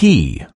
key.